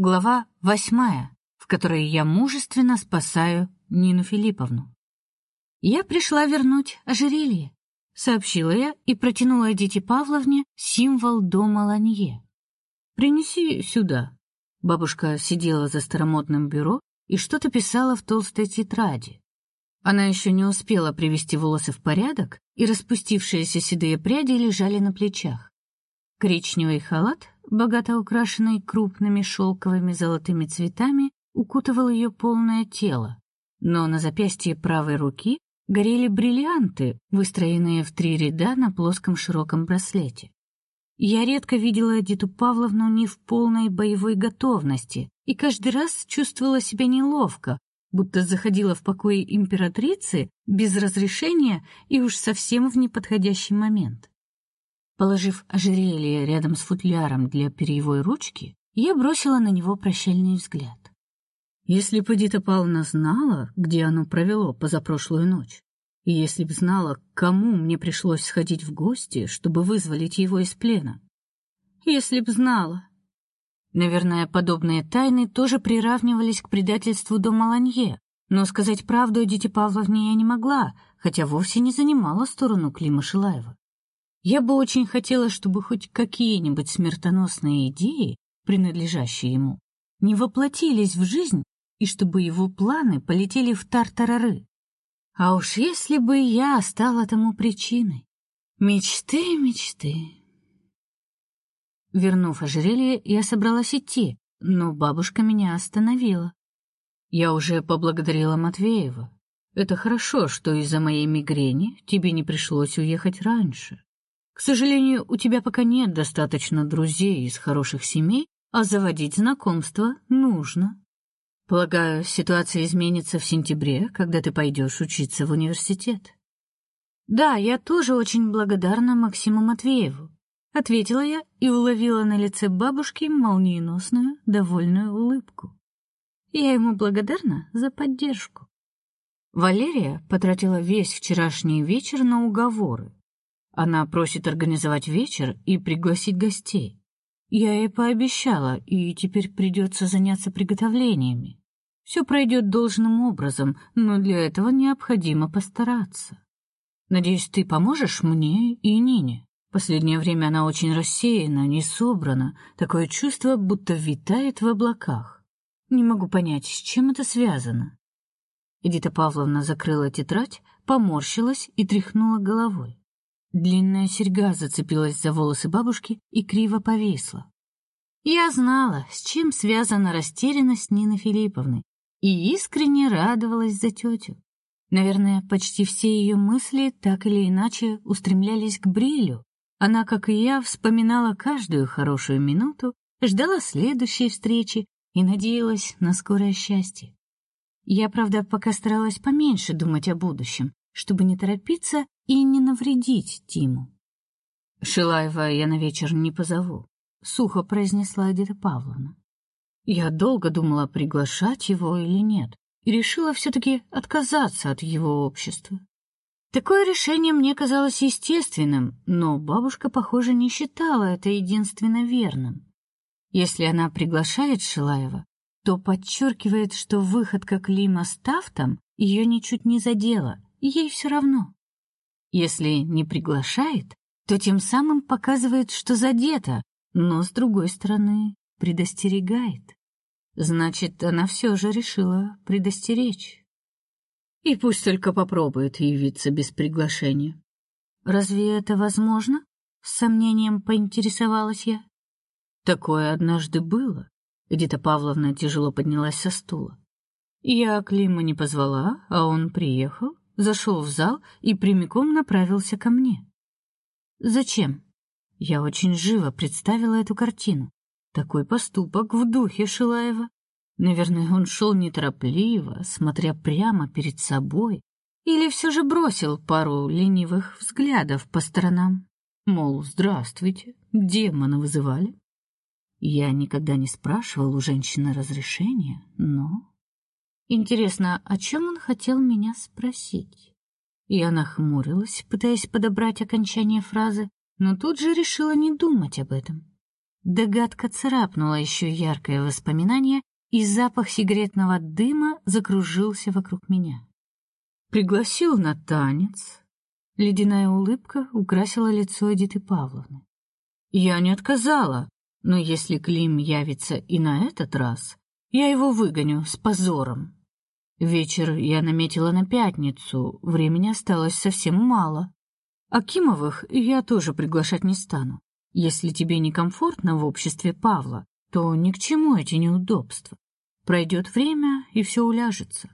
Глава восьмая, в которой я мужественно спасаю Нину Филипповну. Я пришла вернуть ожерелье, сообщила я и протянула Эдите Павловне символ дома Ланье. Принеси сюда. Бабушка сидела за старомодным бюро и что-то писала в толстой тетради. Она еще не успела привести волосы в порядок, и распустившиеся седые пряди лежали на плечах. Коричневый халат богато украшенный крупными шелковыми золотыми цветами, укутывал ее полное тело, но на запястье правой руки горели бриллианты, выстроенные в три ряда на плоском широком браслете. Я редко видела Эдиту Павловну не в полной боевой готовности и каждый раз чувствовала себя неловко, будто заходила в покои императрицы без разрешения и уж совсем в неподходящий момент. Положив ожерелье рядом с футляром для перьевой ручки, я бросила на него прощальный взгляд. Если бы Дита Павловна знала, где оно провело позапрошлую ночь, и если б знала, к кому мне пришлось сходить в гости, чтобы вызволить его из плена. Если б знала. Наверное, подобные тайны тоже приравнивались к предательству до Маланье, но сказать правду Дите Павловне я не могла, хотя вовсе не занимала сторону Клима Шилаева. Я бы очень хотела, чтобы хоть какие-нибудь смертоносные идеи, принадлежащие ему, не воплотились в жизнь и чтобы его планы полетели в тартарары. А уж если бы я стала тому причиной. Мечты, мечты. Вернув ожерелье, я собралась идти, но бабушка меня остановила. Я уже поблагодарила Матвеева. Это хорошо, что из-за моей мигрени тебе не пришлось уехать раньше. К сожалению, у тебя пока нет достаточно друзей из хороших семей, а заводить знакомства нужно. Полагаю, ситуация изменится в сентябре, когда ты пойдешь учиться в университет. Да, я тоже очень благодарна Максиму Матвееву, ответила я и уловила на лице бабушки молниеносную, довольную улыбку. Я ему благодарна за поддержку. Валерия потратила весь вчерашний вечер на уговоры, она просит организовать вечер и пригласить гостей. Я ей пообещала, и теперь придется заняться приготовлениями. Все пройдет должным образом, но для этого необходимо постараться. Надеюсь, ты поможешь мне и Нине. Последнее время она очень рассеяна, не собрана, такое чувство, будто витает в облаках. Не могу понять, с чем это связано. Эдита Павловна закрыла тетрадь, поморщилась и тряхнула головой. Длинная серьга зацепилась за волосы бабушки и криво повисла. Я знала, с чем связана растерянность Нины Филипповны, и искренне радовалась за тетю. Наверное, почти все ее мысли так или иначе устремлялись к Брилю. Она, как и я, вспоминала каждую хорошую минуту, ждала следующей встречи и надеялась на скорое счастье. Я, правда, пока старалась поменьше думать о будущем, чтобы не торопиться и не навредить Тиму. Шилаева я на вечер не позову, сухо произнесла Эдита Павловна. Я долго думала, приглашать его или нет, и решила все таки отказаться от его общества. Такое решение мне казалось естественным, но бабушка, похоже, не считала это единственно верным. Если она приглашает Шилаева, то подчеркивает, что выходка Клима с Тафтом ее ничуть не задела, ей все равно. Если не приглашает, то тем самым показывает, что задета, но с другой стороны, предостерегает. Значит, она все же решила предостеречь. И пусть только попробует явиться без приглашения. Разве это возможно? С сомнением поинтересовалась я. Такое однажды было. Эдита Павловна тяжело поднялась со стула. Я Клима не позвала, а он приехал, зашел в зал и прямиком направился ко мне. Зачем? Я очень живо представила эту картину. Такой поступок в духе Шилаева. Наверное, он шел неторопливо, смотря прямо перед собой, или все же бросил пару ленивых взглядов по сторонам, мол, здравствуйте, демона вызывали. Я никогда не спрашивал у женщины разрешения, но Интересно, о чем он хотел меня спросить? Я нахмурилась, пытаясь подобрать окончание фразы, но тут же решила не думать об этом. Догадка царапнула еще яркое воспоминание, и запах сигаретного дыма закружился вокруг меня. Пригласил на танец. Ледяная улыбка украсила лицо Эдиты Павловны. Я не отказала, но если Клим явится и на этот раз, я его выгоню с позором. Вечер я наметила на пятницу, времени осталось совсем мало. Акимовых я тоже приглашать не стану. Если тебе некомфортно в обществе Павла, то ни к чему эти неудобства. Пройдет время, и все уляжется.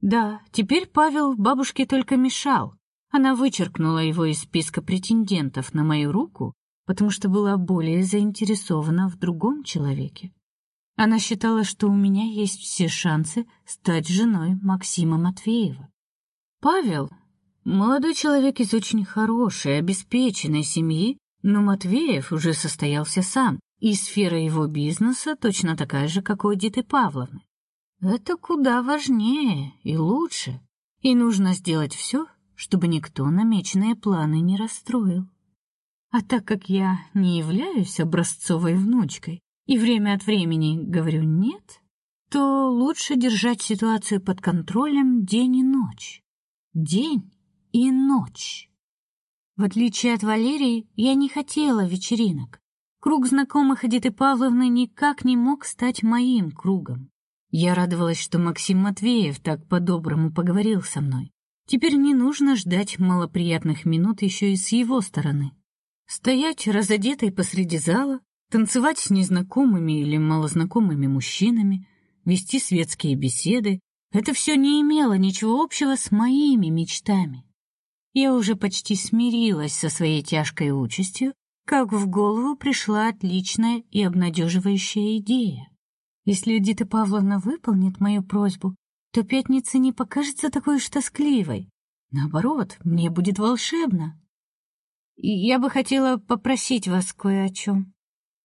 Да, теперь Павел бабушке только мешал. Она вычеркнула его из списка претендентов на мою руку, потому что была более заинтересована в другом человеке. Она считала, что у меня есть все шансы стать женой Максима Матвеева. Павел молодой человек из очень хорошей, обеспеченной семьи, но Матвеев уже состоялся сам, и сфера его бизнеса точно такая же, как у Эдиты Павловны. Это куда важнее и лучше, и нужно сделать все, чтобы никто намеченные планы не расстроил. А так как я не являюсь образцовой внучкой и время от времени говорю «нет», то лучше держать ситуацию под контролем день и ночь. День и ночь. В отличие от Валерии, я не хотела вечеринок. Круг знакомых Эдиты Павловны никак не мог стать моим кругом. Я радовалась, что Максим Матвеев так по-доброму поговорил со мной. Теперь не нужно ждать малоприятных минут еще и с его стороны. Стоять разодетой посреди зала, танцевать с незнакомыми или малознакомыми мужчинами, вести светские беседы — это все не имело ничего общего с моими мечтами. Я уже почти смирилась со своей тяжкой участью, как в голову пришла отличная и обнадеживающая идея. Если Эдита Павловна выполнит мою просьбу, то пятница не покажется такой уж тоскливой. Наоборот, мне будет волшебно. И я бы хотела попросить вас кое о чем.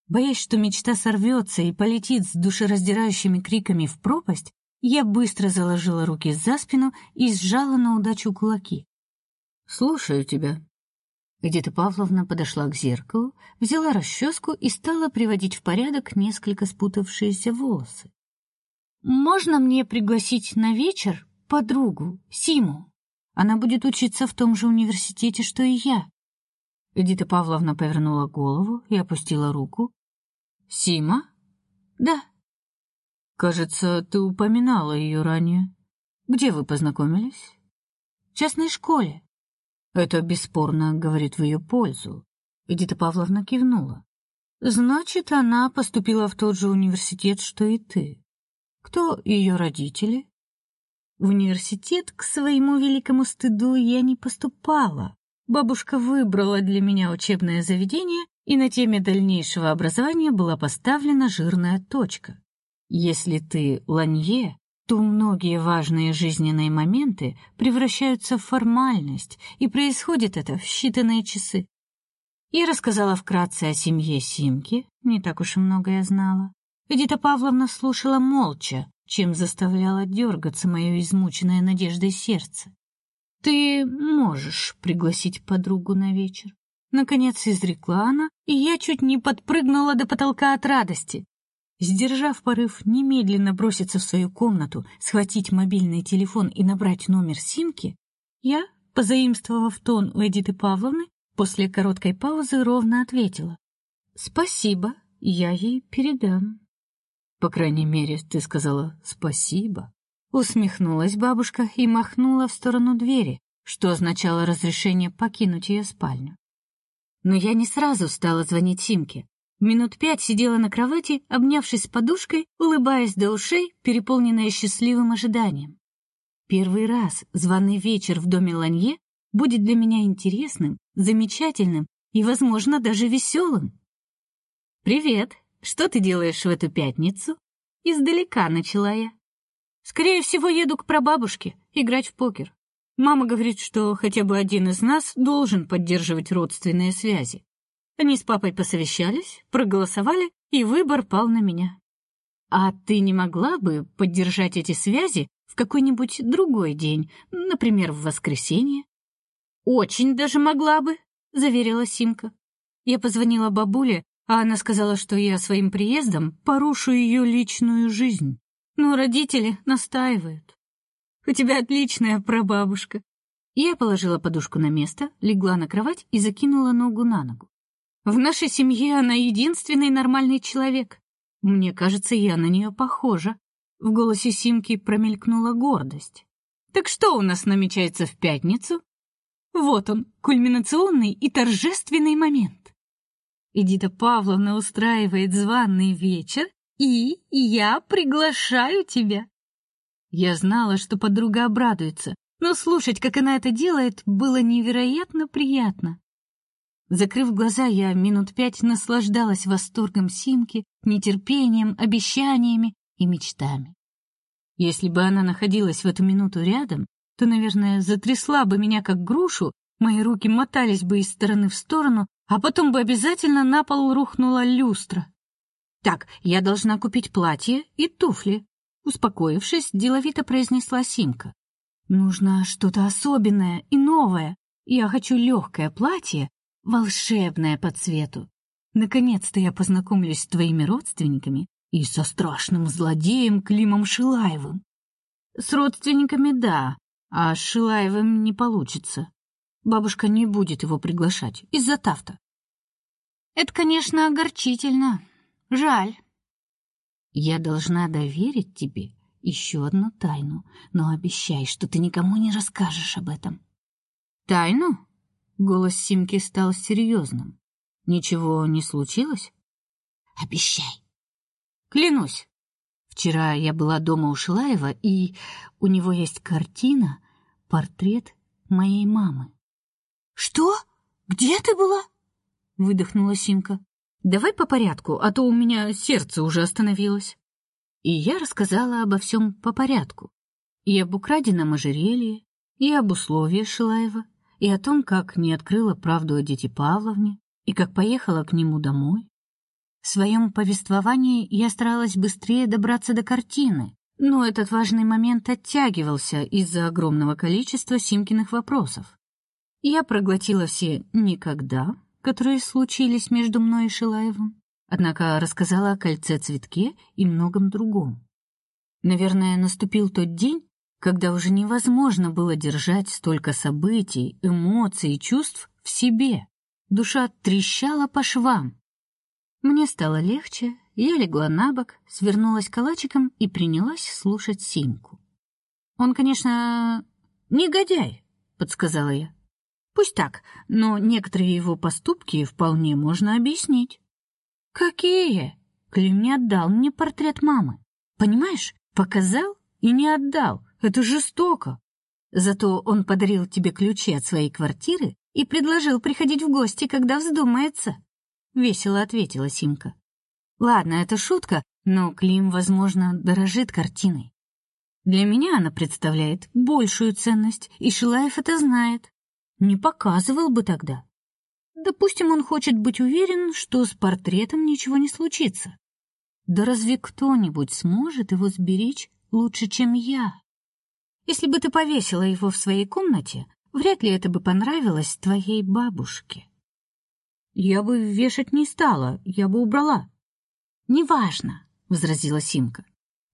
Боясь, что мечта сорвется и полетит с душераздирающими криками в пропасть, я быстро заложила руки за спину и сжала на удачу кулаки. Слушаю тебя. Эдита Павловна подошла к зеркалу, взяла расческу и стала приводить в порядок несколько спутавшиеся волосы. Можно мне пригласить на вечер подругу Симу? Она будет учиться в том же университете, что и я. Эдита Павловна повернула голову и опустила руку. Сима? Да. Кажется, ты упоминала ее ранее. Где вы познакомились? В частной школе. Это бесспорно говорит в ее пользу. Эдита Павловна кивнула. Значит, она поступила в тот же университет, что и ты. Кто ее родители? В университет к своему великому стыду я не поступала. Бабушка выбрала для меня учебное заведение, и на теме дальнейшего образования была поставлена жирная точка. Если ты ланье, то многие важные жизненные моменты превращаются в формальность, и происходит это в считанные часы. Я рассказала вкратце о семье Симки, не так уж и много я знала. Эдита Павловна слушала молча, чем заставляла дергаться мое измученное надеждой сердце. Ты можешь пригласить подругу на вечер. Наконец изрекла она, и я чуть не подпрыгнула до потолка от радости. Сдержав порыв немедленно броситься в свою комнату, схватить мобильный телефон и набрать номер Симки, я, позаимствовав тон у Эдиты Павловны, после короткой паузы ровно ответила: "Спасибо, я ей передам". По крайней мере, ты сказала спасибо. Усмехнулась бабушка и махнула в сторону двери, что означало разрешение покинуть ее спальню. Но я не сразу стала звонить Симке. Минут пять сидела на кровати, обнявшись с подушкой, улыбаясь до ушей, переполненная счастливым ожиданием. Первый раз званый вечер в доме Ланье будет для меня интересным, замечательным и, возможно, даже веселым. Привет. Что ты делаешь в эту пятницу? Издалека начала я. Скорее всего, еду к прабабушке играть в покер. Мама говорит, что хотя бы один из нас должен поддерживать родственные связи. Они с папой посовещались, проголосовали, и выбор пал на меня. А ты не могла бы поддержать эти связи в какой-нибудь другой день, например, в воскресенье? Очень даже могла бы, заверила Симка. Я позвонила бабуле, А она сказала, что я своим приездом порушу ее личную жизнь. Но родители настаивают. У тебя отличная прабабушка. Я положила подушку на место, легла на кровать и закинула ногу на ногу. В нашей семье она единственный нормальный человек. Мне кажется, я на нее похожа. В голосе Симки промелькнула гордость. Так что у нас намечается в пятницу? Вот он, кульминационный и торжественный момент. Эдита Павловна устраивает званый вечер, и я приглашаю тебя. Я знала, что подруга обрадуется, но слушать, как она это делает, было невероятно приятно. Закрыв глаза, я минут пять наслаждалась восторгом Симки, нетерпением, обещаниями и мечтами. Если бы она находилась в эту минуту рядом, то, наверное, затрясла бы меня как грушу, мои руки мотались бы из стороны в сторону, а потом бы обязательно на пол рухнула люстра. Так, я должна купить платье и туфли, успокоившись, деловито произнесла Симка. Нужно что-то особенное и новое. Я хочу легкое платье, волшебное по цвету. Наконец-то я познакомлюсь с твоими родственниками и со страшным злодеем Климом Шилаевым. С родственниками да, а с Шилаевым не получится. Бабушка не будет его приглашать из-за тафта. Это, конечно, огорчительно. Жаль. Я должна доверить тебе еще одну тайну, но обещай, что ты никому не расскажешь об этом. Тайну? Голос Симки стал серьезным. Ничего не случилось? Обещай. Клянусь. Вчера я была дома у Шилаева, и у него есть картина, портрет моей мамы. Что? Где ты была? выдохнула Симка. Давай по порядку, а то у меня сердце уже остановилось. И я рассказала обо всем по порядку. И об украденном ожерелье, и об условиях Шилаева, и о том, как не открыла правду о Дите Павловне, и как поехала к нему домой. В своем повествовании я старалась быстрее добраться до картины, но этот важный момент оттягивался из-за огромного количества Симкиных вопросов. Я проглотила все «никогда», которые случились между мной и Шилаевым, однако рассказала о кольце-цветке и многом другом. Наверное, наступил тот день, когда уже невозможно было держать столько событий, эмоций и чувств в себе. Душа трещала по швам, мне стало легче, я легла на бок, свернулась калачиком и принялась слушать Симку. Он, конечно, негодяй, подсказала я. Пусть так, но некоторые его поступки вполне можно объяснить. Какие? Клим не отдал мне портрет мамы. Понимаешь, показал и не отдал. Это жестоко. Зато он подарил тебе ключи от своей квартиры и предложил приходить в гости, когда вздумается весело ответила Симка. Ладно, это шутка, но Клим, возможно, дорожит картиной. Для меня она представляет большую ценность, и Шилаев это знает. Не показывал бы тогда. Допустим, он хочет быть уверен, что с портретом ничего не случится. Да разве кто-нибудь сможет его сберечь лучше, чем я? Если бы ты повесила его в своей комнате, вряд ли это бы понравилось твоей бабушке. Я бы вешать не стала, я бы убрала. Неважно, возразила Симка.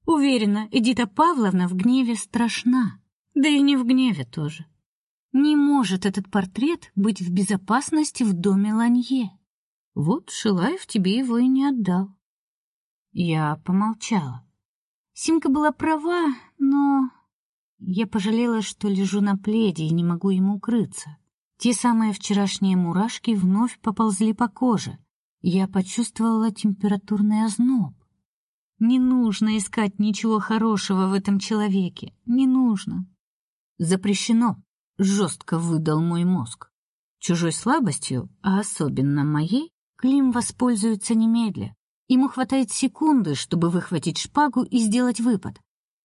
Уверена, Эдита Павловна в гневе страшна. Да и не в гневе тоже. Не может этот портрет быть в безопасности в доме Ланье. Вот Шилаев тебе его и не отдал. Я помолчала. Симка была права, но я пожалела, что лежу на пледе и не могу ему укрыться. Те самые вчерашние мурашки вновь поползли по коже. Я почувствовала температурный озноб. Не нужно искать ничего хорошего в этом человеке. Не нужно. Запрещено, жестко выдал мой мозг. Чужой слабостью, а особенно моей, Клим воспользуется немедля. Ему хватает секунды, чтобы выхватить шпагу и сделать выпад.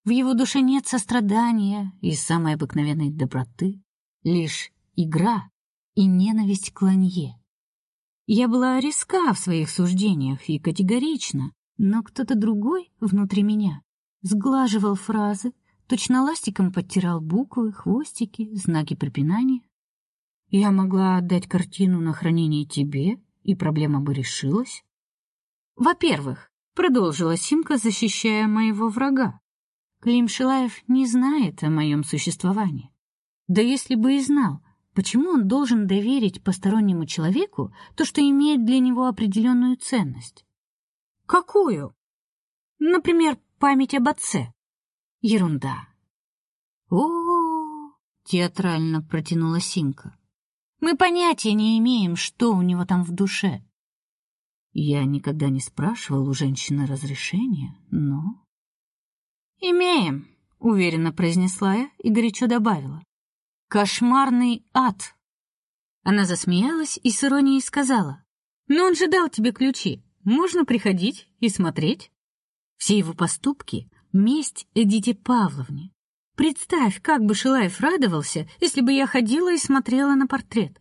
В его душе нет сострадания и самой обыкновенной доброты, лишь игра и ненависть к Ланье. Я была резка в своих суждениях и категорична, но кто-то другой внутри меня сглаживал фразы, точно ластиком подтирал буквы, хвостики, знаки препинания. Я могла отдать картину на хранение тебе, и проблема бы решилась, Во-первых, продолжила Симка, защищая моего врага. Клим Шилаев не знает о моем существовании. Да если бы и знал, почему он должен доверить постороннему человеку то, что имеет для него определенную ценность? Какую? Например, память об отце. Ерунда. О, -о, -о, театрально протянула Симка. Мы понятия не имеем, что у него там в душе. Я никогда не спрашивал у женщины разрешения, но имеем, уверенно произнесла я и горячо добавила: кошмарный ад. Она засмеялась и с иронией сказала: "Но он же дал тебе ключи. Можно приходить и смотреть". Все его поступки месть Эдите Павловне. Представь, как бы Шилаев радовался, если бы я ходила и смотрела на портрет.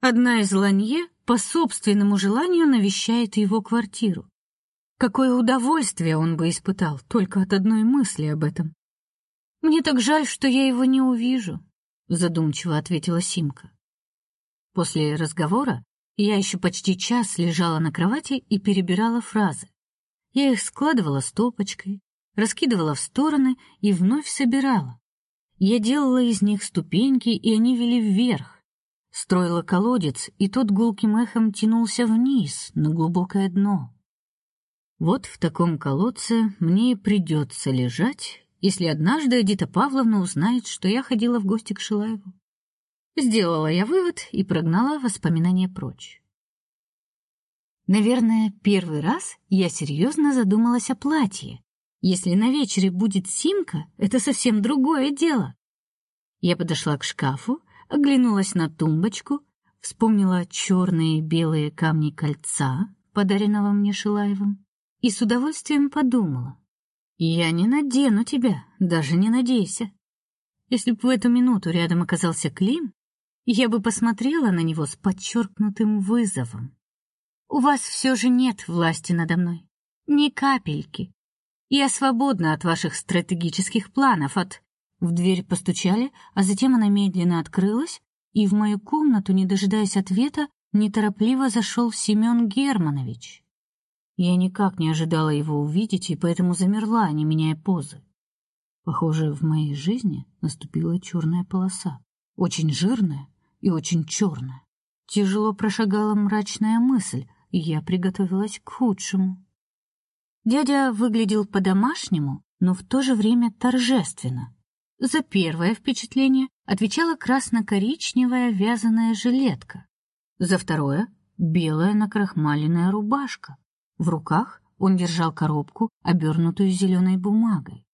Одна из Ланье по собственному желанию навещает его квартиру. Какое удовольствие он бы испытал только от одной мысли об этом. Мне так жаль, что я его не увижу, задумчиво ответила Симка. После разговора я еще почти час лежала на кровати и перебирала фразы. Я их складывала стопочкой, раскидывала в стороны и вновь собирала. Я делала из них ступеньки, и они вели вверх. Строила колодец, и тот гулким эхом тянулся вниз, на глубокое дно. Вот в таком колодце мне и придется лежать, если однажды Эдита Павловна узнает, что я ходила в гости к Шилаеву. Сделала я вывод и прогнала воспоминания прочь. Наверное, первый раз я серьезно задумалась о платье, если на вечере будет Симка, это совсем другое дело. Я подошла к шкафу, оглянулась на тумбочку, вспомнила черные и белые камни кольца, подаренного мне Шилаевым, и с удовольствием подумала: я не надену тебя, даже не надейся. Если бы в эту минуту рядом оказался Клим, я бы посмотрела на него с подчеркнутым вызовом. У вас все же нет власти надо мной, ни капельки. Я свободна от ваших стратегических планов, от В дверь постучали, а затем она медленно открылась, и в мою комнату, не дожидаясь ответа, неторопливо зашел Семен Германович. Я никак не ожидала его увидеть и поэтому замерла, не меняя позы. Похоже, в моей жизни наступила черная полоса, очень жирная и очень черная. Тяжело прошагала мрачная мысль, и я приготовилась к худшему. Дядя выглядел по-домашнему, но в то же время торжественно. За первое впечатление отвечала красно-коричневая вязаная жилетка. За второе белая накрахмаленная рубашка. В руках он держал коробку, обернутую зеленой бумагой.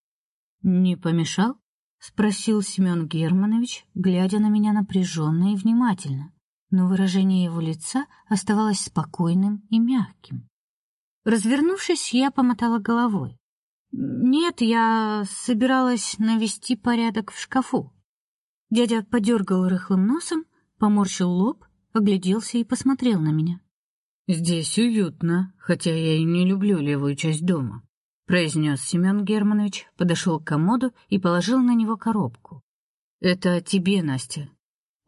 Не помешал? спросил Семен Германович, глядя на меня напряженно и внимательно, но выражение его лица оставалось спокойным и мягким. Развернувшись, я помотала головой. Нет, я собиралась навести порядок в шкафу. Дядя подергал рыхлым носом, поморщил лоб, огляделся и посмотрел на меня. Здесь уютно, хотя я и не люблю левую часть дома, произнес Семен Германович, подошел к комоду и положил на него коробку. Это тебе, Настя.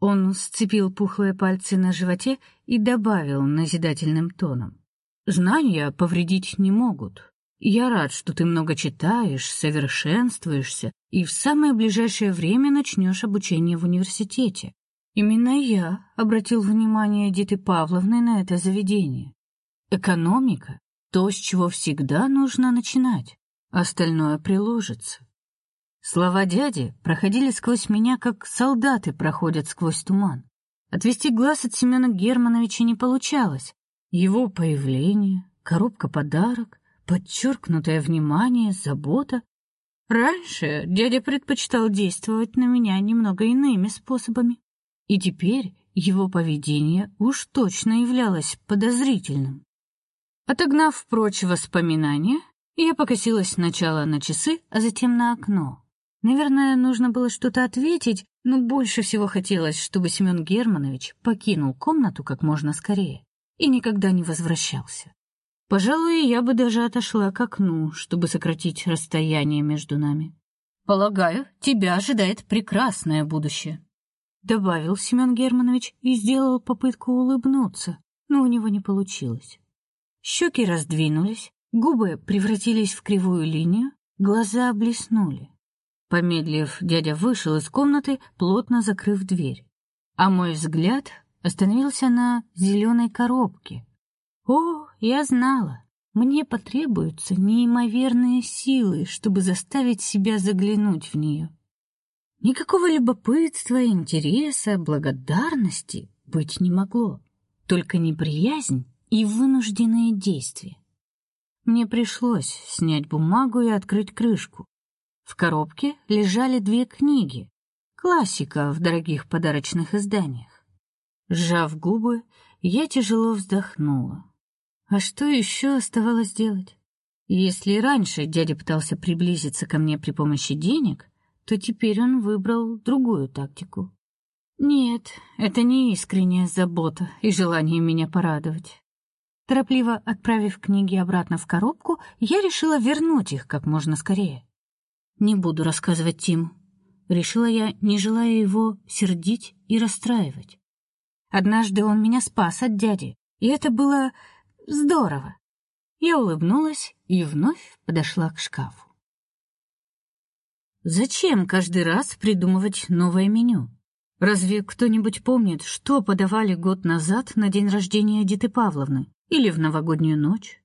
Он сцепил пухлые пальцы на животе и добавил назидательным тоном: Знания повредить не могут. Я рад, что ты много читаешь, совершенствуешься и в самое ближайшее время начнешь обучение в университете. Именно я обратил внимание Диты Павловны на это заведение. Экономика то, с чего всегда нужно начинать, остальное приложится. Слова дяди проходили сквозь меня, как солдаты проходят сквозь туман. Отвести глаз от Семена Германовича не получалось, его появление, коробка-подарок, подчеркнутое внимание, забота. Раньше дядя предпочитал действовать на меня немного иными способами, и теперь его поведение уж точно являлось подозрительным. Отогнав прочь воспоминания, я покосилась сначала на часы, а затем на окно. Наверное, нужно было что-то ответить, но больше всего хотелось, чтобы Семен Германович покинул комнату как можно скорее и никогда не возвращался. Пожалуй, я бы даже отошла к окну, чтобы сократить расстояние между нами. Полагаю, тебя ожидает прекрасное будущее, добавил Семен Германович и сделал попытку улыбнуться, но у него не получилось. Щеки раздвинулись, губы превратились в кривую линию, глаза блеснули. Помедлив, дядя вышел из комнаты, плотно закрыв дверь. А мой взгляд остановился на зеленой коробке. О, я знала. Мне потребуются неимоверные силы, чтобы заставить себя заглянуть в нее. Никакого любопытства, интереса, благодарности быть не могло, только неприязнь и вынужденные действия. Мне пришлось снять бумагу и открыть крышку. В коробке лежали две книги, классика в дорогих подарочных изданиях. Сжав губы, я тяжело вздохнула. А что еще оставалось делать? Если раньше дядя пытался приблизиться ко мне при помощи денег, то теперь он выбрал другую тактику. Нет, это не искренняя забота и желание меня порадовать. Торопливо отправив книги обратно в коробку, я решила вернуть их как можно скорее. Не буду рассказывать Тиму. Решила я, не желая его сердить и расстраивать. Однажды он меня спас от дяди, и это было здорово. Я улыбнулась и вновь подошла к шкафу. Зачем каждый раз придумывать новое меню? Разве кто-нибудь помнит, что подавали год назад на день рождения Диты Павловны или в новогоднюю ночь?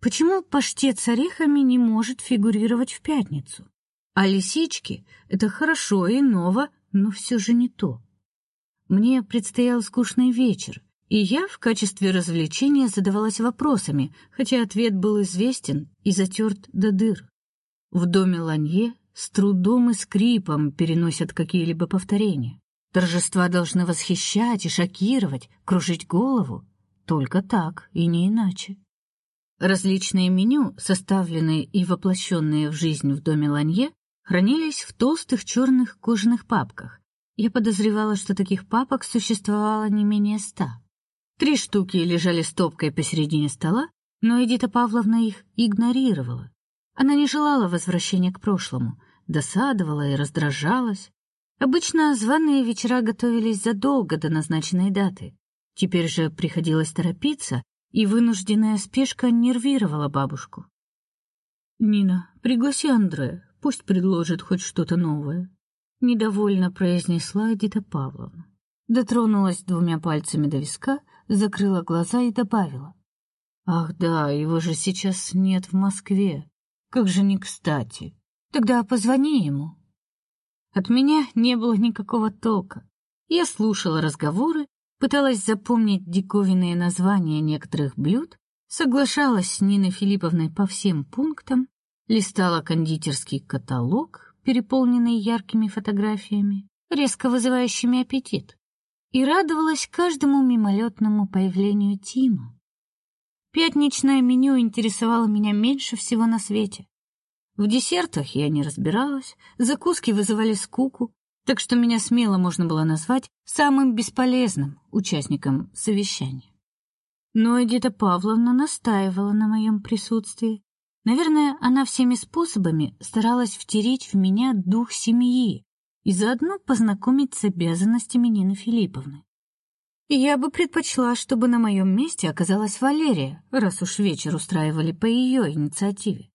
Почему паштет с орехами не может фигурировать в пятницу? А лисички это хорошо и ново, но все же не то. Мне предстоял скучный вечер, и я в качестве развлечения задавалась вопросами, хотя ответ был известен и затерт до дыр. В доме Ланье с трудом и скрипом переносят какие-либо повторения. Торжества должны восхищать и шокировать, кружить голову. Только так и не иначе. Различные меню, составленные и воплощенные в жизнь в доме Ланье, хранились в толстых черных кожаных папках. Я подозревала, что таких папок существовало не менее ста. Три штуки лежали стопкой посередине стола, но Эдита Павловна их игнорировала. Она не желала возвращения к прошлому, досадовала и раздражалась. Обычно званые вечера готовились задолго до назначенной даты. Теперь же приходилось торопиться, и вынужденная спешка нервировала бабушку. Нина, пригласи Андрея, Пусть предложит хоть что-то новое, недовольно произнесла Эдита Павловна. Дотронулась двумя пальцами до виска, закрыла глаза и добавила: Ах, да, его же сейчас нет в Москве. Как же не кстати. Тогда позвони ему. От меня не было никакого толка. Я слушала разговоры, пыталась запомнить диковинные названия некоторых блюд, соглашалась с Ниной Филипповной по всем пунктам, листала кондитерский каталог, переполненный яркими фотографиями, резко вызывающими аппетит, и радовалась каждому мимолетному появлению Тима. Пятничное меню интересовало меня меньше всего на свете. В десертах я не разбиралась, закуски вызывали скуку, так что меня смело можно было назвать самым бесполезным участником совещания. Но Эдита Павловна настаивала на моем присутствии, Наверное, она всеми способами старалась втереть в меня дух семьи и заодно познакомить с обязанностями Нины Филипповны. И я бы предпочла, чтобы на моем месте оказалась Валерия, раз уж вечер устраивали по ее инициативе.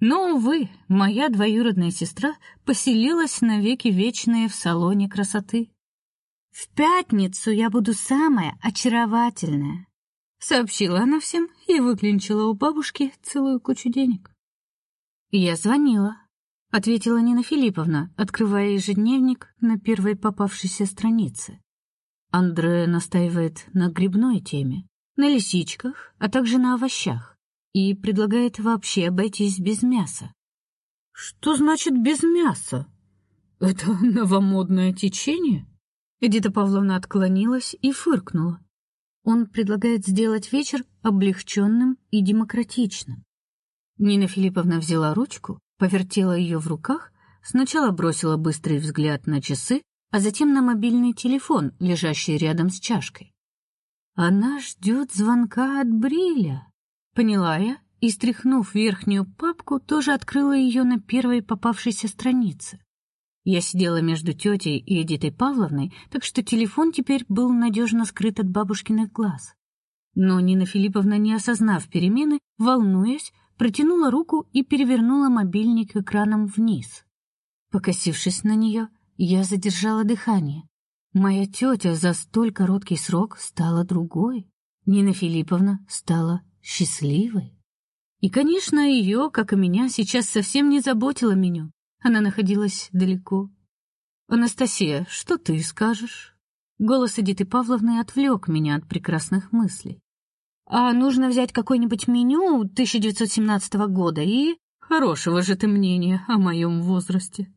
Но увы, моя двоюродная сестра поселилась навеки вечные в салоне красоты. В пятницу я буду самая очаровательная, сообщила она всем и выклинчила у бабушки целую кучу денег. Я звонила, ответила Нина Филипповна, открывая ежедневник на первой попавшейся странице. Андре настаивает на грибной теме, на лисичках, а также на овощах и предлагает вообще обойтись без мяса. Что значит без мяса? Это новомодное течение? Эдита Павловна отклонилась и фыркнула. Он предлагает сделать вечер облегченным и демократичным. Нина Филипповна взяла ручку, повертела ее в руках, сначала бросила быстрый взгляд на часы, а затем на мобильный телефон, лежащий рядом с чашкой. Она ждет звонка от Бриля. Поняла я и, стряхнув верхнюю папку, тоже открыла ее на первой попавшейся странице. Я сидела между тетей и Эдитой Павловной, так что телефон теперь был надежно скрыт от бабушкиных глаз. Но Нина Филипповна, не осознав перемены, волнуясь, протянула руку и перевернула мобильник экраном вниз. Покосившись на нее, я задержала дыхание. Моя тетя за столь короткий срок стала другой. Нина Филипповна стала счастливой. И, конечно, ее, как и меня, сейчас совсем не заботило меню. Она находилась далеко. Анастасия, что ты скажешь? Голос Эдиты Павловны отвлек меня от прекрасных мыслей. А нужно взять какое-нибудь меню 1917 года и хорошего же ты мнения о моем возрасте.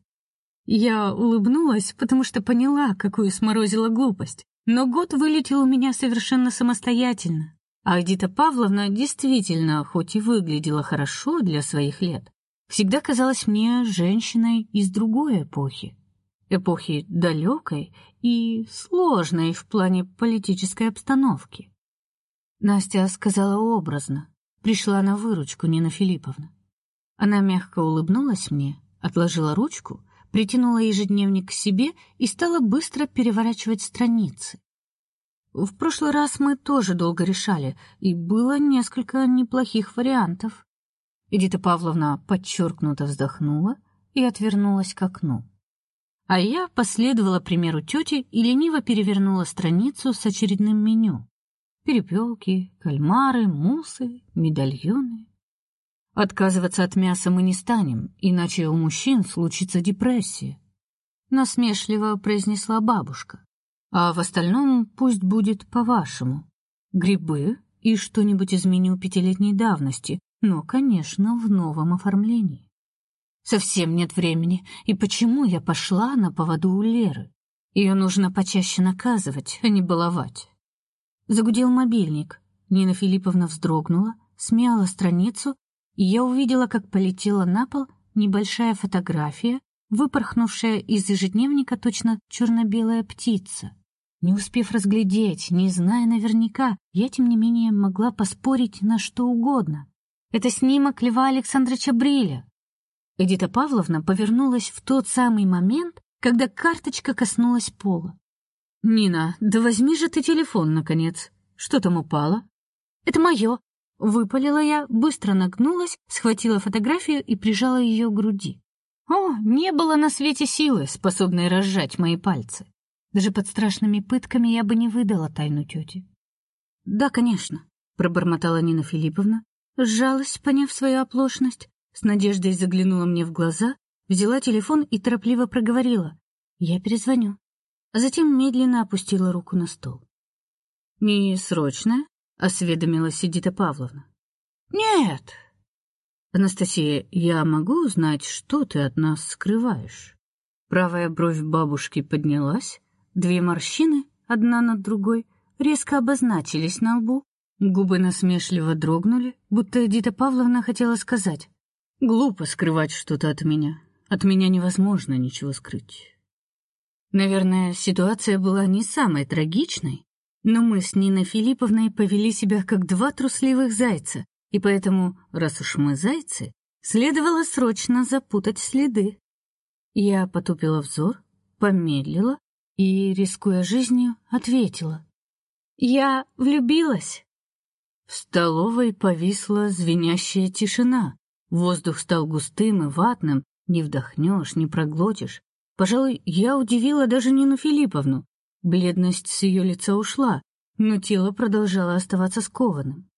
Я улыбнулась, потому что поняла, какую сморозила глупость. Но год вылетел у меня совершенно самостоятельно. А Эдита Павловна действительно, хоть и выглядела хорошо для своих лет, всегда казалась мне женщиной из другой эпохи. Эпохи далекой и сложной в плане политической обстановки. Настя сказала образно, пришла на выручку Нина Филипповна. Она мягко улыбнулась мне, отложила ручку, притянула ежедневник к себе и стала быстро переворачивать страницы. В прошлый раз мы тоже долго решали, и было несколько неплохих вариантов. Эдита Павловна подчеркнуто вздохнула и отвернулась к окну. А я последовала примеру тети и лениво перевернула страницу с очередным меню. Перепелки, кальмары, мусы, медальоны. Отказываться от мяса мы не станем, иначе у мужчин случится депрессия, насмешливо произнесла бабушка. А в остальном пусть будет по-вашему. Грибы и что-нибудь из меню пятилетней давности, но, конечно, в новом оформлении. Совсем нет времени. И почему я пошла на поводу у Леры? Ее нужно почаще наказывать, а не баловать. Загудел мобильник. Нина Филипповна вздрогнула, смяла страницу, и я увидела, как полетела на пол небольшая фотография, выпорхнувшая из ежедневника точно черно-белая птица. Не успев разглядеть, не зная наверняка, я тем не менее могла поспорить на что угодно. Это снимок Льва Александровича Бриля. Эдита Павловна повернулась в тот самый момент, когда карточка коснулась пола. Нина, да возьми же ты телефон наконец. Что там упало? Это мое. Выпалила я, быстро нагнулась, схватила фотографию и прижала ее к груди. О, не было на свете силы, способной разжать мои пальцы. Даже под страшными пытками я бы не выдала тайну тети. Да, конечно, пробормотала Нина Филипповна, сжалась, поняв свою оплошность, с надеждой заглянула мне в глаза, взяла телефон и торопливо проговорила: "Я перезвоню". А затем медленно опустила руку на стол. "Не срочно?" осведомилась Эдита Павловна. "Нет". Анастасия, я могу узнать, что ты от нас скрываешь? Правая бровь бабушки поднялась, две морщины, одна над другой, резко обозначились на лбу, губы насмешливо дрогнули, будто Эдита Павловна хотела сказать: Глупо скрывать что-то от меня. От меня невозможно ничего скрыть. Наверное, ситуация была не самой трагичной, но мы с Ниной Филипповной повели себя как два трусливых зайца, и поэтому, раз уж мы зайцы, следовало срочно запутать следы. Я потупила взор, помедлила и, рискуя жизнью, ответила: "Я влюбилась". В столовой повисла звенящая тишина. Воздух стал густым и ватным, не вдохнешь, не проглотишь. Пожалуй, я удивила даже Нину Филипповну. Бледность с ее лица ушла, но тело продолжало оставаться скованным.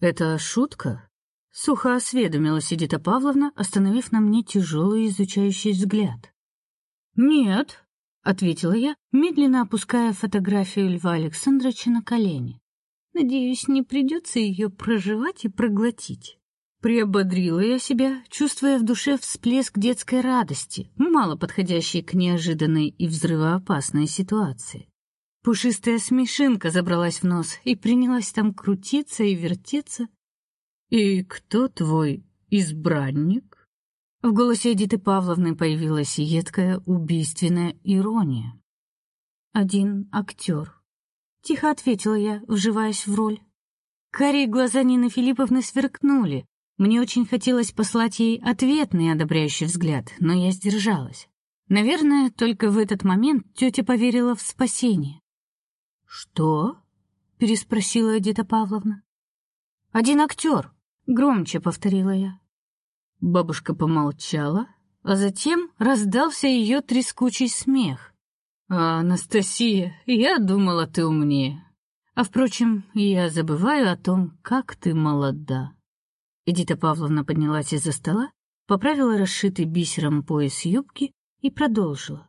Это шутка? Сухо осведомилась Эдита Павловна, остановив на мне тяжелый изучающий взгляд. Нет, ответила я, медленно опуская фотографию Льва Александровича на колени. Надеюсь, не придется ее проживать и проглотить. Приободрила я себя, чувствуя в душе всплеск детской радости, мало подходящий к неожиданной и взрывоопасной ситуации. Пушистая смешинка забралась в нос и принялась там крутиться и вертеться. «И кто твой избранник?» В голосе Эдиты Павловны появилась едкая убийственная ирония. «Один актер», — тихо ответила я, вживаясь в роль. Карие глаза Нины Филипповны сверкнули, мне очень хотелось послать ей ответный одобряющий взгляд, но я сдержалась. Наверное, только в этот момент тетя поверила в спасение. Что? переспросила Эдита Павловна. Один актер, громче повторила я. Бабушка помолчала, а затем раздался ее трескучий смех. А, Анастасия, я думала, ты умнее. А впрочем, я забываю о том, как ты молода. Эдита Павловна поднялась из-за стола, поправила расшитый бисером пояс юбки и продолжила.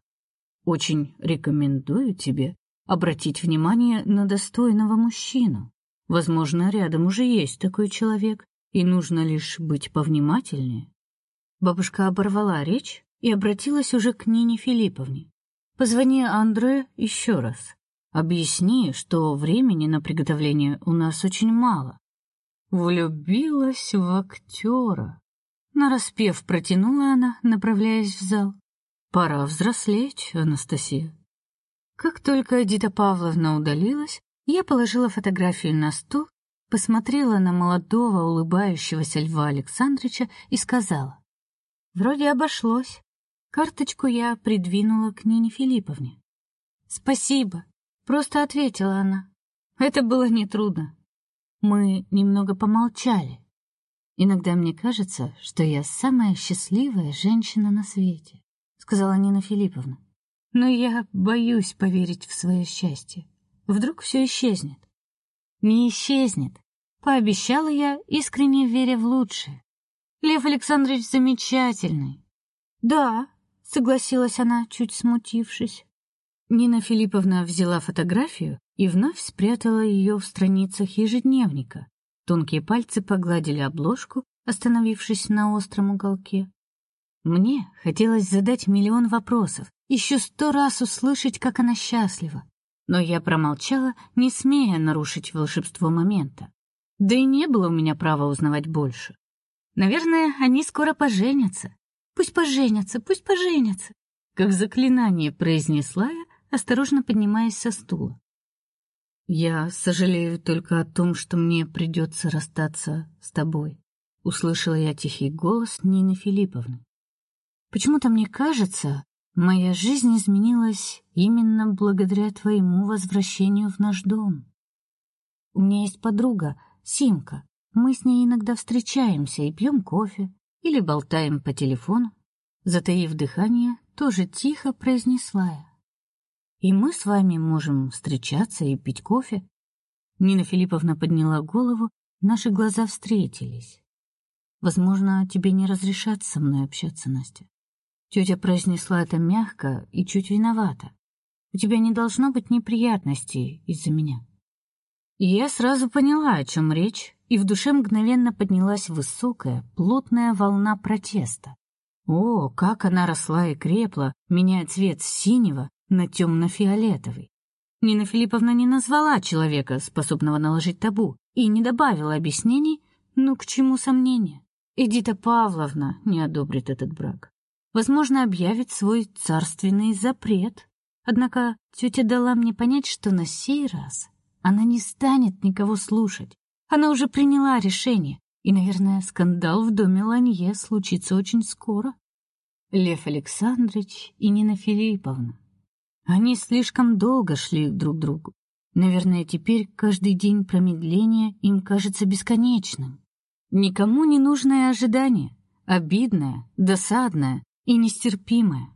Очень рекомендую тебе обратить внимание на достойного мужчину. Возможно, рядом уже есть такой человек, и нужно лишь быть повнимательнее. Бабушка оборвала речь и обратилась уже к Нине Филипповне. Позвони Андре еще раз. Объясни, что времени на приготовление у нас очень мало. Влюбилась в актера. Нараспев протянула она, направляясь в зал. Пора взрослеть, Анастасия. Как только Эдита Павловна удалилась, я положила фотографию на стол, посмотрела на молодого улыбающегося Льва Александровича и сказала: "Вроде обошлось. Карточку я придвинула к Нине Филипповне. "Спасибо", просто ответила она. Это было не трудно. Мы немного помолчали. Иногда мне кажется, что я самая счастливая женщина на свете, сказала Нина Филипповна. Но я боюсь поверить в свое счастье. Вдруг все исчезнет. Не исчезнет, пообещала я, искренне веря в лучшее. Лев Александрович замечательный. Да, согласилась она, чуть смутившись. Нина Филипповна взяла фотографию и вновь спрятала ее в страницах ежедневника. Тонкие пальцы погладили обложку, остановившись на остром уголке. Мне хотелось задать миллион вопросов, еще сто раз услышать, как она счастлива. Но я промолчала, не смея нарушить волшебство момента. Да и не было у меня права узнавать больше. Наверное, они скоро поженятся. Пусть поженятся, пусть поженятся, как заклинание произнесла я, осторожно поднимаясь со стула. Я сожалею только о том, что мне придется расстаться с тобой, услышала я тихий голос Нины Филипповны. Почему-то мне кажется, моя жизнь изменилась именно благодаря твоему возвращению в наш дом. У меня есть подруга, Симка. Мы с ней иногда встречаемся и пьем кофе или болтаем по телефону, затаив дыхание, тоже тихо произнесла я. И мы с вами можем встречаться и пить кофе. Нина Филипповна подняла голову, наши глаза встретились. Возможно, тебе не разрешат со мной общаться, Настя. Тетя произнесла это мягко и чуть виновата. У тебя не должно быть неприятностей из-за меня. Я сразу поняла, о чем речь, и в душе мгновенно поднялась высокая, плотная волна протеста. О, как она росла и крепла, меняя цвет с синего на темно-фиолетовый. Нина Филипповна не назвала человека, способного наложить табу, и не добавила объяснений, ну к чему сомнения. Эдита Павловна не одобрит этот брак. Возможно, объявит свой царственный запрет. Однако тетя дала мне понять, что на сей раз она не станет никого слушать, она уже приняла решение, и, наверное, скандал в доме Ланье случится очень скоро. Лев Александрович и Нина Филипповна. Они слишком долго шли друг к другу. Наверное, теперь каждый день промедления им кажется бесконечным. Никому не нужное ожидание, обидное, досадное и нестерпимое.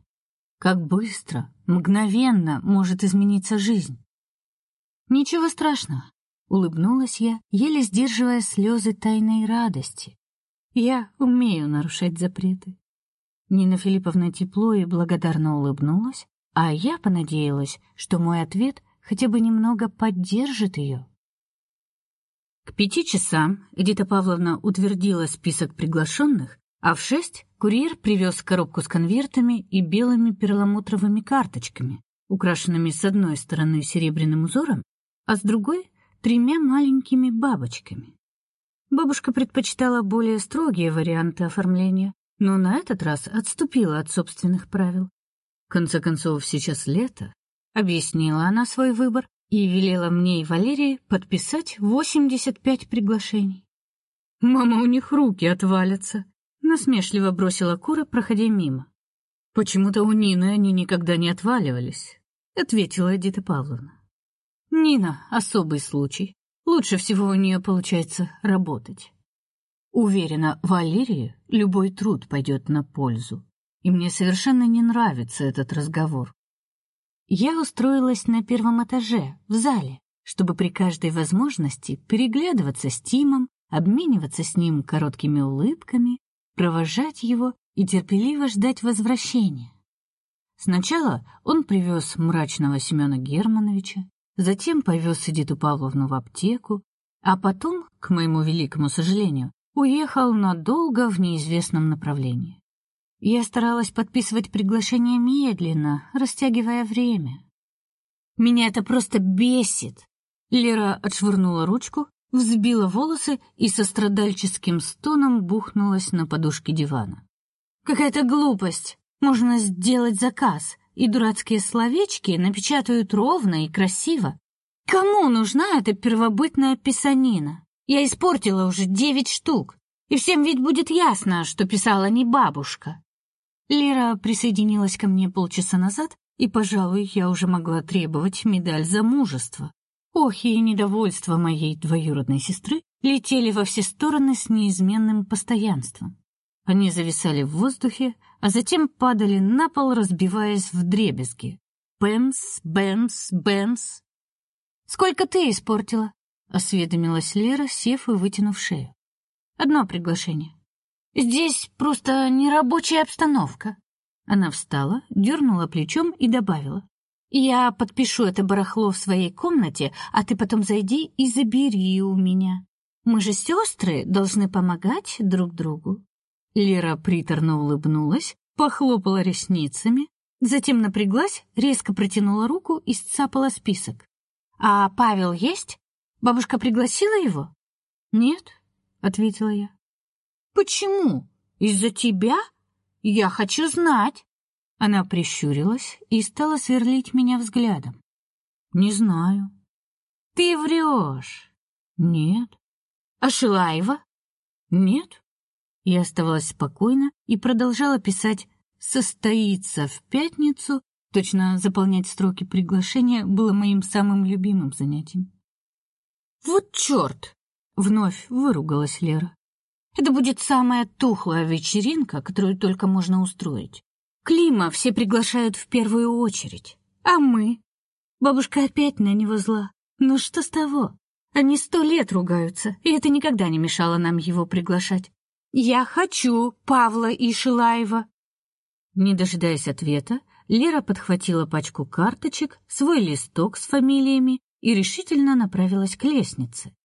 Как быстро, мгновенно может измениться жизнь. Ничего страшного улыбнулась я, еле сдерживая слезы тайной радости. Я умею нарушать запреты. Нина Филипповна тепло и благодарно улыбнулась, а я понадеялась, что мой ответ хотя бы немного поддержит ее. К пяти часам Эдита Павловна утвердила список приглашенных, а в шесть курьер привез коробку с конвертами и белыми перламутровыми карточками, украшенными с одной стороны серебряным узором, а с другой тремя маленькими бабочками. Бабушка предпочитала более строгие варианты оформления, но на этот раз отступила от собственных правил. В конце концов, сейчас лето, объяснила она свой выбор и велела мне и Валерии подписать 85 приглашений. Мама, у них руки отвалятся, насмешливо бросила Кура, проходя мимо. Почему-то у Нины они никогда не отваливались, ответила Эдита Павловна. Нина — особый случай. Лучше всего у нее получается работать. Уверена, Валерии любой труд пойдет на пользу. И мне совершенно не нравится этот разговор. Я устроилась на первом этаже, в зале, чтобы при каждой возможности переглядываться с Тимом, обмениваться с ним короткими улыбками, провожать его и терпеливо ждать возвращения. Сначала он привез мрачного Семена Германовича, затем повез Эдиту Павловну в аптеку, а потом, к моему великому сожалению, уехал надолго в неизвестном направлении. Я старалась подписывать приглашение медленно, растягивая время. Меня это просто бесит. Лера отшвырнула ручку, взбила волосы и со страдальческим стоном бухнулась на подушке дивана. Какая-то глупость. Можно сделать заказ, и дурацкие словечки напечатают ровно и красиво. Кому нужна эта первобытная писанина? Я испортила уже девять штук, и всем ведь будет ясно, что писала не бабушка. Лера присоединилась ко мне полчаса назад, и, пожалуй, я уже могла требовать медаль за мужество. Охи и недовольство моей двоюродной сестры летели во все стороны с неизменным постоянством. Они зависали в воздухе, а затем падали на пол, разбиваясь в дребезги. Бэмс, бэмс, бэмс. Сколько ты испортила? осведомилась Лера, сев и вытянув шею. Одно приглашение. Здесь просто нерабочая обстановка. Она встала, дернула плечом и добавила: "Я подпишу это барахло в своей комнате, а ты потом зайди и забери у меня. Мы же сестры, должны помогать друг другу". Лера приторно улыбнулась, похлопала ресницами, затем напряглась, резко протянула руку и сцапала список. А Павел есть? Бабушка пригласила его? Нет, ответила я. Почему? Из-за тебя? Я хочу знать. Она прищурилась и стала сверлить меня взглядом. Не знаю. Ты врешь. Нет. А Шилаева? Нет. Я оставалась спокойна и продолжала писать «состоится в пятницу». Точно заполнять строки приглашения было моим самым любимым занятием. «Вот черт!» — вновь выругалась Лера. Это будет самая тухлая вечеринка, которую только можно устроить. Клима все приглашают в первую очередь. А мы? Бабушка опять на него зла. Ну что с того? Они сто лет ругаются, и это никогда не мешало нам его приглашать. Я хочу Павла и Шилаева. Не дожидаясь ответа, Лера подхватила пачку карточек, свой листок с фамилиями и решительно направилась к лестнице.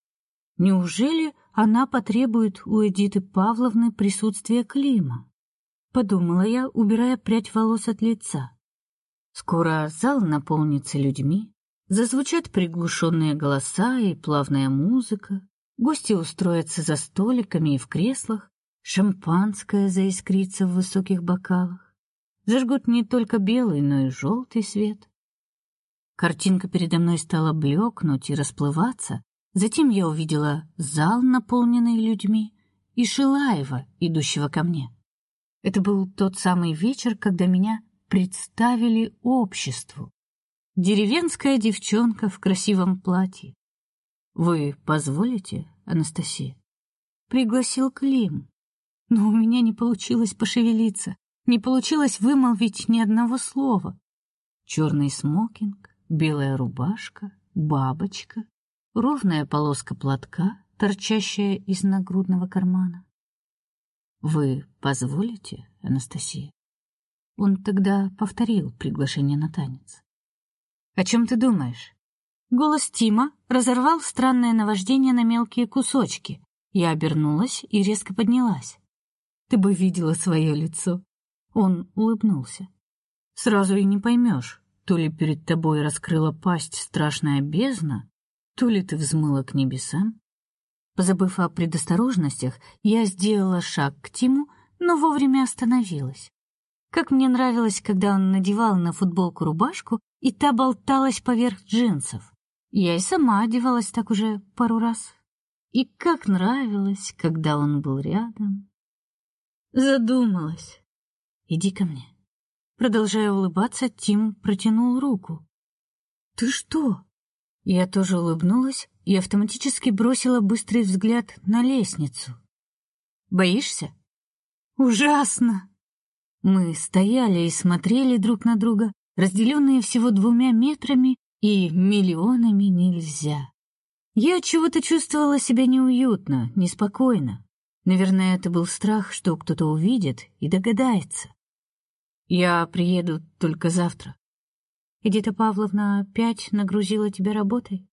Неужели она потребует у Эдиты Павловны присутствия Клима. Подумала я, убирая прядь волос от лица. Скоро зал наполнится людьми, зазвучат приглушенные голоса и плавная музыка, гости устроятся за столиками и в креслах, шампанское заискрится в высоких бокалах, зажгут не только белый, но и желтый свет. Картинка передо мной стала блекнуть и расплываться, Затем я увидела зал, наполненный людьми, и Шилаева, идущего ко мне. Это был тот самый вечер, когда меня представили обществу. Деревенская девчонка в красивом платье. Вы позволите, Анастасия? Пригласил Клим. Но у меня не получилось пошевелиться, не получилось вымолвить ни одного слова. Черный смокинг, белая рубашка, бабочка, ровная полоска платка, торчащая из нагрудного кармана. Вы позволите, Анастасия? Он тогда повторил приглашение на танец. О чем ты думаешь? Голос Тима разорвал странное наваждение на мелкие кусочки. Я обернулась и резко поднялась. Ты бы видела свое лицо. Он улыбнулся. Сразу и не поймешь, то ли перед тобой раскрыла пасть страшная бездна, то ли ты взмыла к небесам? Позабыв о предосторожностях, я сделала шаг к Тиму, но вовремя остановилась. Как мне нравилось, когда он надевал на футболку рубашку, и та болталась поверх джинсов. Я и сама одевалась так уже пару раз. И как нравилось, когда он был рядом. Задумалась. Иди ко мне. Продолжая улыбаться, Тим протянул руку. Ты что? Я тоже улыбнулась и автоматически бросила быстрый взгляд на лестницу. Боишься? Ужасно. Мы стояли и смотрели друг на друга, разделенные всего двумя метрами и миллионами нельзя. Я чего-то чувствовала себя неуютно, неспокойно. Наверное, это был страх, что кто-то увидит и догадается. Я приеду только завтра. Эдита Павловна опять нагрузила тебя работой?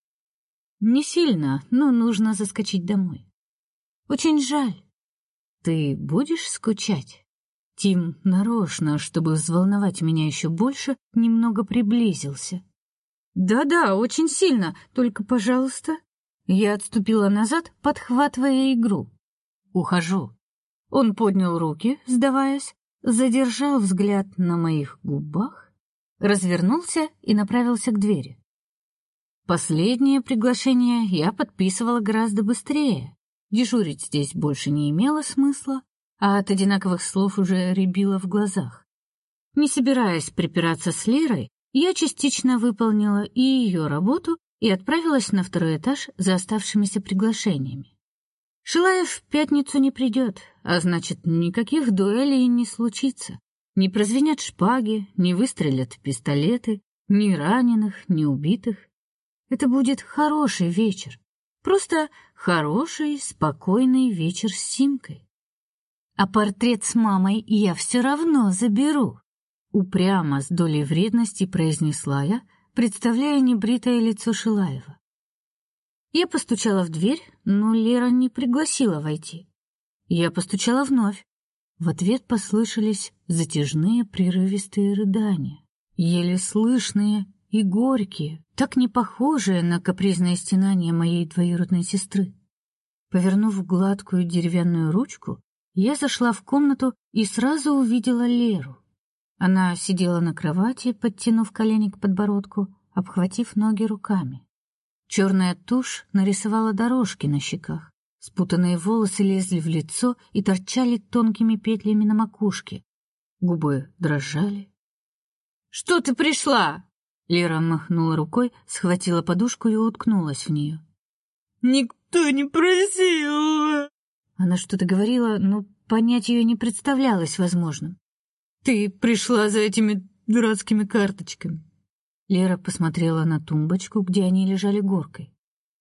Не сильно, но нужно заскочить домой. Очень жаль. Ты будешь скучать? Тим нарочно, чтобы взволновать меня еще больше, немного приблизился. Да-да, очень сильно, только, пожалуйста. Я отступила назад, подхватывая игру. Ухожу. Он поднял руки, сдаваясь, задержал взгляд на моих губах, развернулся и направился к двери. Последнее приглашение я подписывала гораздо быстрее. Дежурить здесь больше не имело смысла, а от одинаковых слов уже рябило в глазах. Не собираясь припираться с Лерой, я частично выполнила и ее работу и отправилась на второй этаж за оставшимися приглашениями. Шилаев в пятницу не придет, а значит, никаких дуэлей не случится. Не прозвенят шпаги, не выстрелят пистолеты, ни раненых, ни убитых. Это будет хороший вечер. Просто хороший, спокойный вечер с Симкой. А портрет с мамой я все равно заберу упрямо с долей вредности произнесла я, представляя небритое лицо Шилаева. Я постучала в дверь, но Лера не пригласила войти. Я постучала вновь. В ответ послышались затяжные прерывистые рыдания, еле слышные и горькие, так не похожие на капризное стенание моей двоюродной сестры. Повернув гладкую деревянную ручку, я зашла в комнату и сразу увидела Леру. Она сидела на кровати, подтянув колени к подбородку, обхватив ноги руками. Черная тушь нарисовала дорожки на щеках. Спутанные волосы лезли в лицо и торчали тонкими петлями на макушке. Губы дрожали. Что ты пришла? Лера махнула рукой, схватила подушку и уткнулась в нее. Никто не просил. Она что-то говорила, но понять ее не представлялось возможным. Ты пришла за этими дурацкими карточками. Лера посмотрела на тумбочку, где они лежали горкой.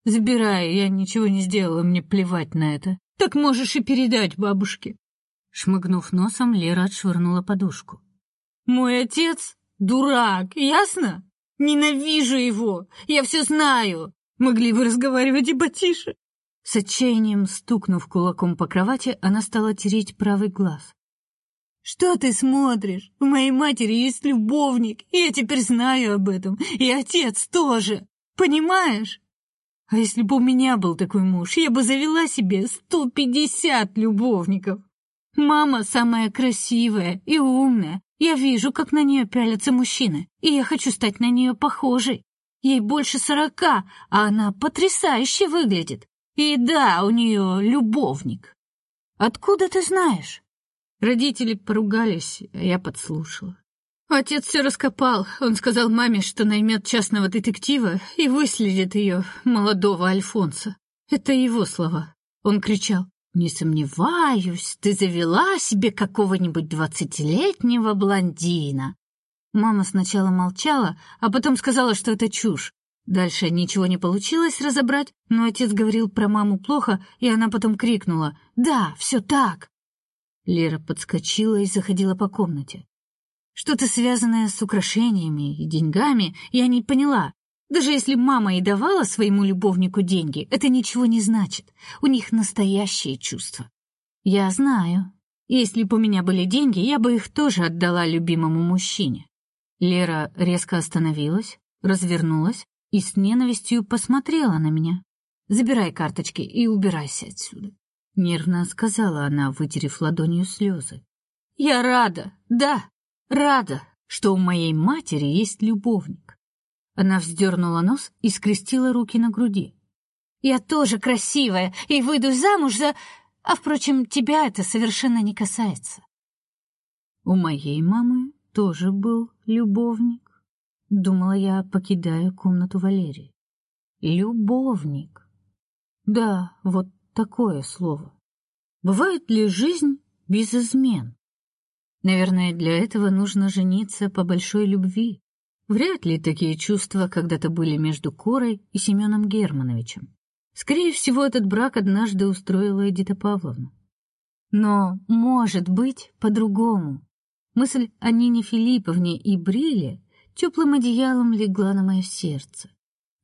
Забирай, я ничего не сделала, мне плевать на это. Так можешь и передать бабушке. Шмыгнув носом, Лера отшвырнула подушку. Мой отец дурак, ясно? Ненавижу его. Я все знаю. Могли бы разговаривать и потише. С отчаянием стукнув кулаком по кровати, она стала тереть правый глаз. Что ты смотришь? У моей матери есть любовник, и я теперь знаю об этом, и отец тоже. Понимаешь? А если бы у меня был такой муж, я бы завела себе сто пятьдесят любовников. Мама самая красивая и умная. Я вижу, как на нее пялятся мужчины, и я хочу стать на нее похожей. Ей больше сорока, а она потрясающе выглядит. И да, у нее любовник. Откуда ты знаешь? Родители поругались, а я подслушала. Отец все раскопал. Он сказал маме, что наймет частного детектива и выследит ее, молодого Альфонса. Это его слова. Он кричал: "Не сомневаюсь, ты завела себе какого-нибудь двадцатилетнего блондина". Мама сначала молчала, а потом сказала, что это чушь. Дальше ничего не получилось разобрать, но отец говорил про маму плохо, и она потом крикнула: "Да, все так". Лера подскочила и заходила по комнате. Что-то связанное с украшениями и деньгами, я не поняла. Даже если мама и давала своему любовнику деньги, это ничего не значит. У них настоящие чувства. Я знаю. Если бы у меня были деньги, я бы их тоже отдала любимому мужчине. Лера резко остановилась, развернулась и с ненавистью посмотрела на меня. Забирай карточки и убирайся отсюда нервно сказала она, вытерев ладонью слезы. Я рада, да, рада, что у моей матери есть любовник. Она вздернула нос и скрестила руки на груди. Я тоже красивая и выйду замуж за, а впрочем, тебя это совершенно не касается. У моей мамы тоже был любовник, думала я, покидая комнату Валерии. Любовник. Да, вот такое слово. Бывает ли жизнь без измен? Наверное, для этого нужно жениться по большой любви. Вряд ли такие чувства когда-то были между Корой и Семеном Германовичем. Скорее всего, этот брак однажды устроила Эдита Павловна. Но, может быть, по-другому. Мысль о Нине Филипповне и Бриле теплым одеялом легла на мое сердце.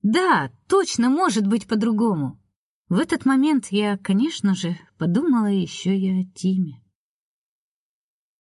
Да, точно может быть по-другому. В этот момент я, конечно же, подумала еще и о Тиме.